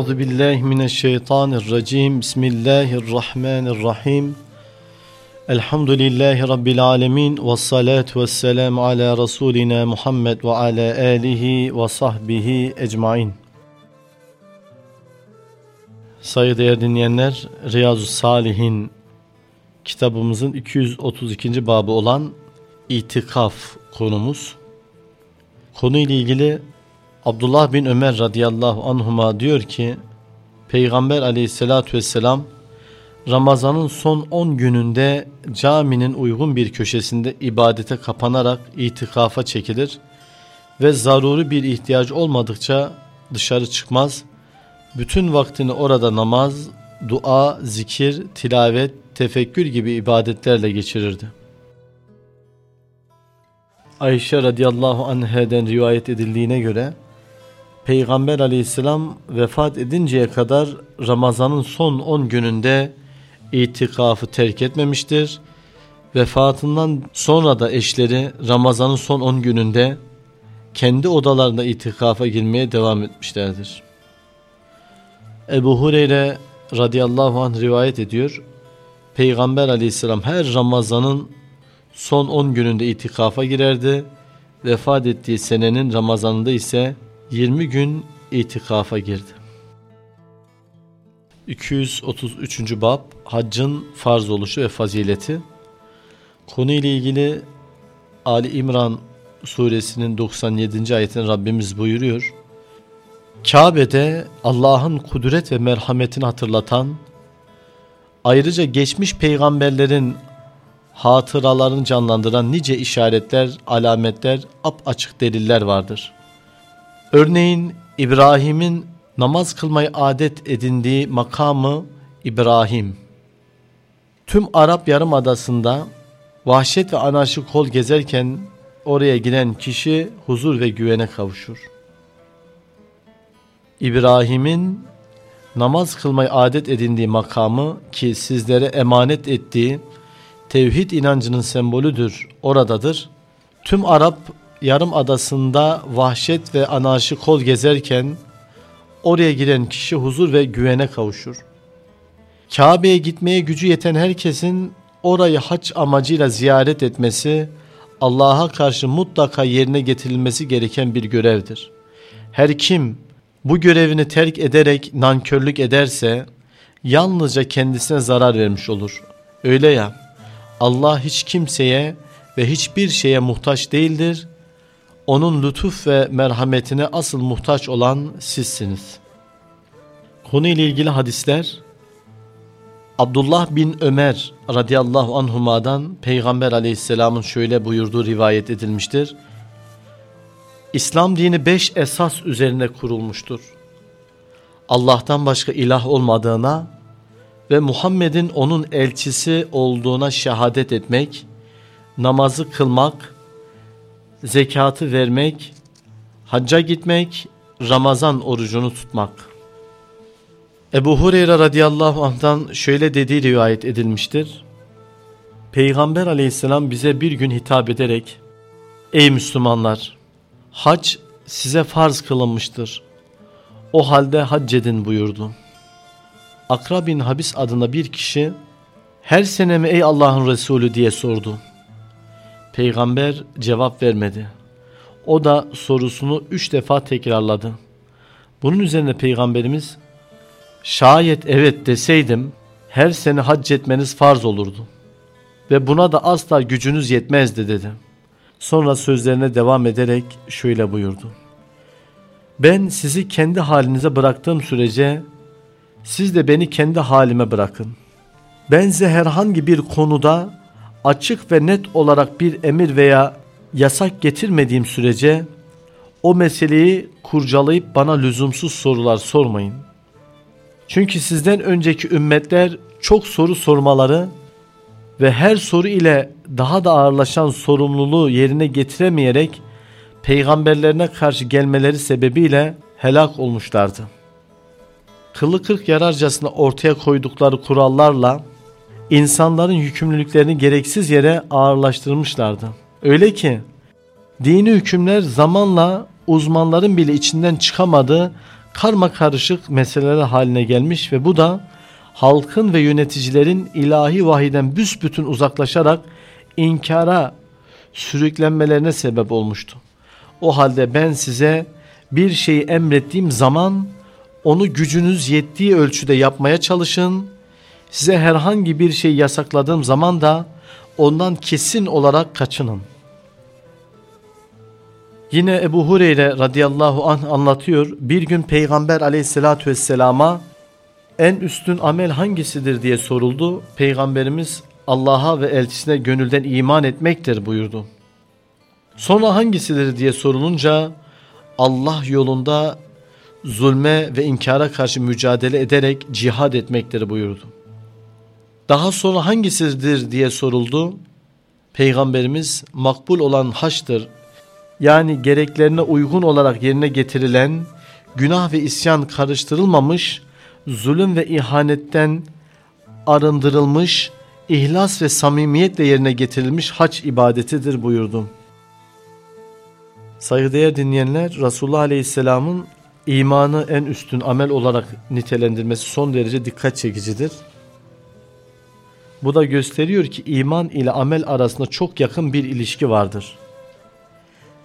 Euzu billahi mineşşeytanirracim. Bismillahirrahmanirrahim. Elhamdülillahi rabbil alamin ve salatu vesselam ala rasulina Muhammed ve ala alihi ve sahbihi ecmaîn. Saygıdeğer dinleyenler, Riyazu Salihin kitabımızın 232. babı olan itikaf konumuz. Konuyla ilgili Abdullah bin Ömer radıyallahu anhuma diyor ki Peygamber aleyhissalatü vesselam Ramazan'ın son 10 gününde caminin uygun bir köşesinde ibadete kapanarak itikafa çekilir ve zaruri bir ihtiyaç olmadıkça dışarı çıkmaz. Bütün vaktini orada namaz, dua, zikir, tilavet, tefekkür gibi ibadetlerle geçirirdi. Ayşe radıyallahu anheden rivayet edildiğine göre Peygamber aleyhisselam vefat edinceye kadar Ramazan'ın son 10 gününde itikafı terk etmemiştir. Vefatından sonra da eşleri Ramazan'ın son 10 gününde kendi odalarında itikafa girmeye devam etmişlerdir. Ebu Hureyre radıyallahu anh rivayet ediyor. Peygamber aleyhisselam her Ramazan'ın son 10 gününde itikafa girerdi. Vefat ettiği senenin Ramazan'ında ise 20 gün itikafa girdi. 233. bab Haccın farz oluşu ve fazileti. Konu ile ilgili Ali İmran suresinin 97. ayetinde Rabbimiz buyuruyor. Kabe'de Allah'ın kudret ve merhametini hatırlatan, ayrıca geçmiş peygamberlerin hatıralarını canlandıran nice işaretler, alametler, ap açık deliller vardır.'' Örneğin İbrahim'in namaz kılmayı adet edindiği makamı İbrahim. Tüm Arap Yarımadası'nda vahşet ve anarşi kol gezerken oraya giden kişi huzur ve güvene kavuşur. İbrahim'in namaz kılmayı adet edindiği makamı ki sizlere emanet ettiği tevhid inancının sembolüdür oradadır. Tüm Arap yarım adasında vahşet ve anarşi kol gezerken oraya giren kişi huzur ve güvene kavuşur. Kabe'ye gitmeye gücü yeten herkesin orayı haç amacıyla ziyaret etmesi Allah'a karşı mutlaka yerine getirilmesi gereken bir görevdir. Her kim bu görevini terk ederek nankörlük ederse yalnızca kendisine zarar vermiş olur. Öyle ya Allah hiç kimseye ve hiçbir şeye muhtaç değildir onun lütuf ve merhametine asıl muhtaç olan sizsiniz. Konu ile ilgili hadisler Abdullah bin Ömer radıyallahu anhuma'dan Peygamber aleyhisselamın şöyle buyurduğu rivayet edilmiştir. İslam dini beş esas üzerine kurulmuştur. Allah'tan başka ilah olmadığına ve Muhammed'in onun elçisi olduğuna şehadet etmek, namazı kılmak, zekatı vermek, hacca gitmek, Ramazan orucunu tutmak. Ebu Hureyre radıyallahu anh'tan şöyle dediği rivayet edilmiştir. Peygamber aleyhisselam bize bir gün hitap ederek, Ey Müslümanlar! Hac size farz kılınmıştır. O halde hac edin buyurdu. Akra bin Habis adında bir kişi, her sene mi ey Allah'ın Resulü diye sordu. Peygamber cevap vermedi. O da sorusunu üç defa tekrarladı. Bunun üzerine Peygamberimiz şayet evet deseydim her sene hac etmeniz farz olurdu. Ve buna da asla gücünüz yetmezdi dedi. Sonra sözlerine devam ederek şöyle buyurdu. Ben sizi kendi halinize bıraktığım sürece siz de beni kendi halime bırakın. Ben size herhangi bir konuda açık ve net olarak bir emir veya yasak getirmediğim sürece o meseleyi kurcalayıp bana lüzumsuz sorular sormayın. Çünkü sizden önceki ümmetler çok soru sormaları ve her soru ile daha da ağırlaşan sorumluluğu yerine getiremeyerek peygamberlerine karşı gelmeleri sebebiyle helak olmuşlardı. Kılı kırk yararcasına ortaya koydukları kurallarla insanların yükümlülüklerini gereksiz yere ağırlaştırmışlardı. Öyle ki dini hükümler zamanla uzmanların bile içinden çıkamadığı karma karışık meseleler haline gelmiş ve bu da halkın ve yöneticilerin ilahi vahiden büsbütün uzaklaşarak inkara sürüklenmelerine sebep olmuştu. O halde ben size bir şeyi emrettiğim zaman onu gücünüz yettiği ölçüde yapmaya çalışın. Size herhangi bir şey yasakladığım zaman da ondan kesin olarak kaçının. Yine Ebu Hureyre radıyallahu anh anlatıyor. Bir gün Peygamber aleyhissalatü vesselama en üstün amel hangisidir diye soruldu. Peygamberimiz Allah'a ve elçisine gönülden iman etmektir buyurdu. Sonra hangisidir diye sorulunca Allah yolunda zulme ve inkara karşı mücadele ederek cihad etmektir buyurdu. Daha sonra hangisidir diye soruldu. Peygamberimiz makbul olan haçtır. Yani gereklerine uygun olarak yerine getirilen, günah ve isyan karıştırılmamış, zulüm ve ihanetten arındırılmış, ihlas ve samimiyetle yerine getirilmiş haç ibadetidir buyurdu. Saygıdeğer dinleyenler Resulullah Aleyhisselam'ın imanı en üstün amel olarak nitelendirmesi son derece dikkat çekicidir. Bu da gösteriyor ki iman ile amel arasında çok yakın bir ilişki vardır.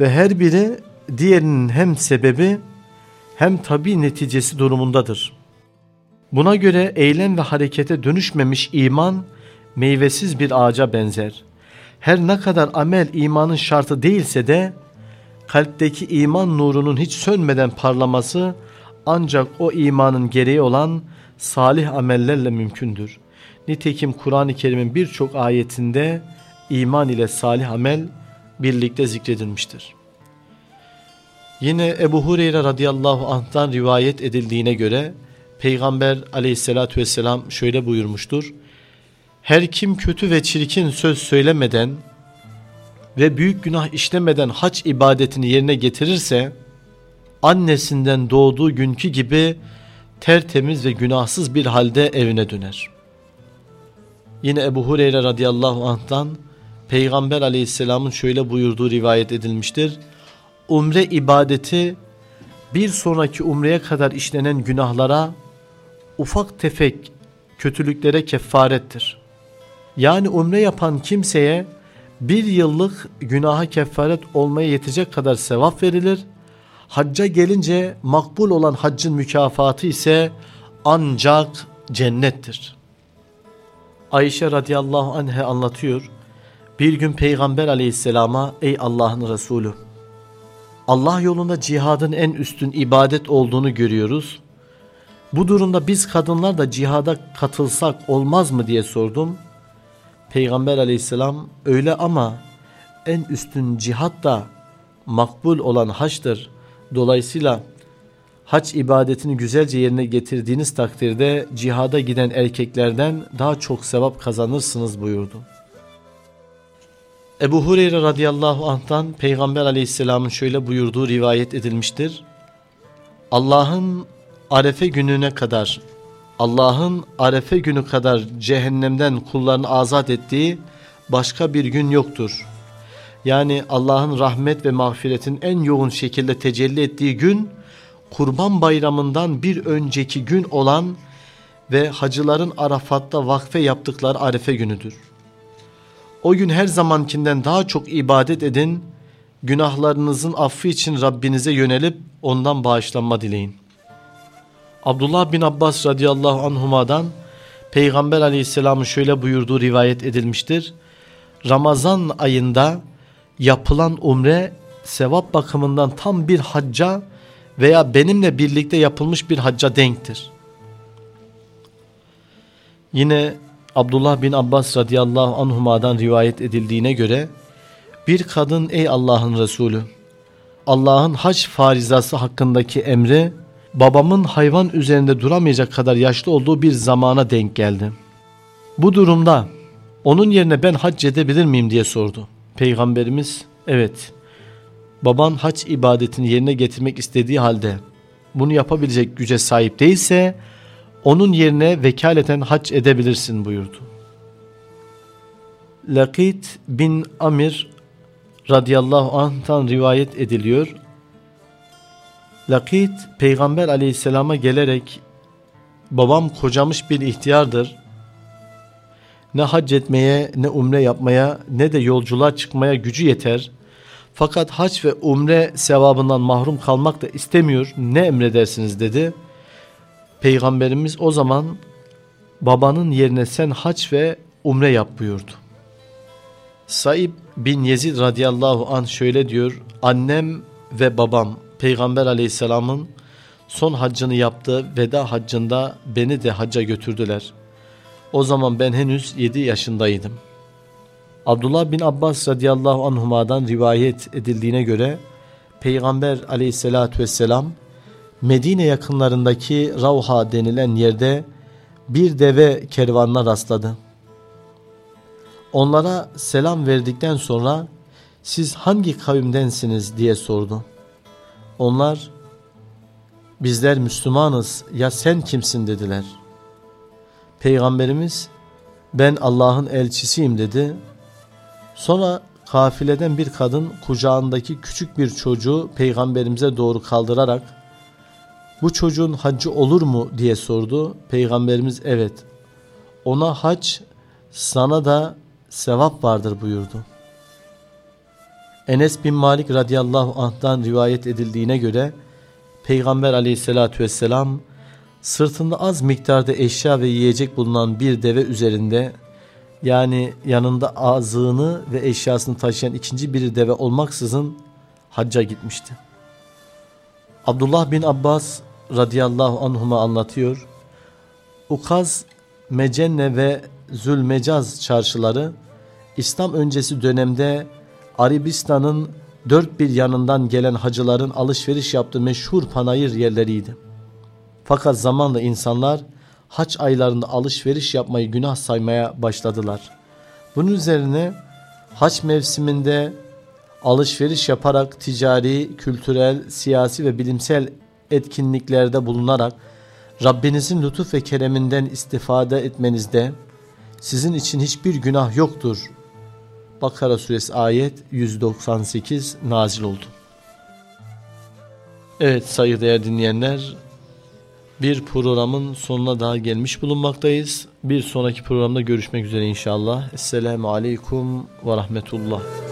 Ve her biri diğerinin hem sebebi hem tabi neticesi durumundadır. Buna göre eylem ve harekete dönüşmemiş iman meyvesiz bir ağaca benzer. Her ne kadar amel imanın şartı değilse de kalpteki iman nurunun hiç sönmeden parlaması ancak o imanın gereği olan salih amellerle mümkündür. Nitekim Kur'an-ı Kerim'in birçok ayetinde iman ile salih amel birlikte zikredilmiştir. Yine Ebu Hureyre radıyallahu anh'tan rivayet edildiğine göre Peygamber aleyhissalatü vesselam şöyle buyurmuştur. Her kim kötü ve çirkin söz söylemeden ve büyük günah işlemeden hac ibadetini yerine getirirse annesinden doğduğu günkü gibi tertemiz ve günahsız bir halde evine döner. Yine Ebu Hureyre radıyallahu anh'tan Peygamber aleyhisselamın şöyle buyurduğu rivayet edilmiştir. Umre ibadeti bir sonraki umreye kadar işlenen günahlara ufak tefek kötülüklere kefarettir. Yani umre yapan kimseye bir yıllık günaha kefaret olmaya yetecek kadar sevap verilir. Hacca gelince makbul olan haccın mükafatı ise ancak cennettir. Ayşe radıyallahu anh'e anlatıyor. Bir gün Peygamber aleyhisselama ey Allah'ın Resulü Allah yolunda cihadın en üstün ibadet olduğunu görüyoruz. Bu durumda biz kadınlar da cihada katılsak olmaz mı diye sordum. Peygamber aleyhisselam öyle ama en üstün cihat da makbul olan haçtır. Dolayısıyla haç ibadetini güzelce yerine getirdiğiniz takdirde cihada giden erkeklerden daha çok sevap kazanırsınız buyurdu. Ebu Hureyre radıyallahu anh'tan Peygamber aleyhisselamın şöyle buyurduğu rivayet edilmiştir. Allah'ın arefe gününe kadar Allah'ın arefe günü kadar cehennemden kullarını azat ettiği başka bir gün yoktur. Yani Allah'ın rahmet ve mağfiretin en yoğun şekilde tecelli ettiği gün Kurban Bayramı'ndan bir önceki gün olan ve hacıların Arafat'ta vakfe yaptıkları arefe günüdür. O gün her zamankinden daha çok ibadet edin, günahlarınızın affı için Rabbinize yönelip ondan bağışlanma dileyin. Abdullah bin Abbas radıyallahu anhuma'dan Peygamber aleyhisselamın şöyle buyurduğu rivayet edilmiştir. Ramazan ayında yapılan umre sevap bakımından tam bir hacca veya benimle birlikte yapılmış bir hacca denktir. Yine Abdullah bin Abbas radıyallahu anhuma'dan rivayet edildiğine göre bir kadın ey Allah'ın Resulü Allah'ın hac farizası hakkındaki emri babamın hayvan üzerinde duramayacak kadar yaşlı olduğu bir zamana denk geldi. Bu durumda onun yerine ben hac edebilir miyim diye sordu. Peygamberimiz evet baban hac ibadetini yerine getirmek istediği halde bunu yapabilecek güce sahip değilse onun yerine vekaleten hac edebilirsin buyurdu. Lakit bin Amir radıyallahu anh'tan rivayet ediliyor. Lakit peygamber aleyhisselama gelerek babam kocamış bir ihtiyardır. Ne hac etmeye ne umre yapmaya ne de yolculuğa çıkmaya gücü yeter. Fakat hac ve umre sevabından mahrum kalmak da istemiyor. Ne emredersiniz dedi. Peygamberimiz o zaman babanın yerine sen hac ve umre yap buyurdu. Saib bin Yezid radıyallahu an şöyle diyor. Annem ve babam Peygamber aleyhisselamın son haccını yaptı. Veda haccında beni de hacca götürdüler. O zaman ben henüz 7 yaşındaydım. Abdullah bin Abbas radıyallahu anhuma'dan rivayet edildiğine göre Peygamber aleyhissalatü vesselam Medine yakınlarındaki Ravha denilen yerde bir deve kervanına rastladı. Onlara selam verdikten sonra siz hangi kavimdensiniz diye sordu. Onlar bizler Müslümanız ya sen kimsin dediler. Peygamberimiz ben Allah'ın elçisiyim dedi. Sonra kafileden bir kadın kucağındaki küçük bir çocuğu peygamberimize doğru kaldırarak bu çocuğun haccı olur mu diye sordu. Peygamberimiz evet ona hac sana da sevap vardır buyurdu. Enes bin Malik radıyallahu anh'tan rivayet edildiğine göre Peygamber aleyhissalatü vesselam sırtında az miktarda eşya ve yiyecek bulunan bir deve üzerinde yani yanında azığını ve eşyasını taşıyan ikinci bir deve olmaksızın hacca gitmişti. Abdullah bin Abbas radıyallahu anhuma anlatıyor. Ukaz, Mecenne ve Zülmecaz çarşıları İslam öncesi dönemde Arabistan'ın dört bir yanından gelen hacıların alışveriş yaptığı meşhur panayır yerleriydi. Fakat zamanla insanlar haç aylarında alışveriş yapmayı günah saymaya başladılar. Bunun üzerine haç mevsiminde alışveriş yaparak ticari, kültürel, siyasi ve bilimsel etkinliklerde bulunarak Rabbinizin lütuf ve kereminden istifade etmenizde sizin için hiçbir günah yoktur. Bakara suresi ayet 198 nazil oldu. Evet saygıdeğer dinleyenler bir programın sonuna daha gelmiş bulunmaktayız. Bir sonraki programda görüşmek üzere inşallah. Esselamu Aleyküm ve Rahmetullah.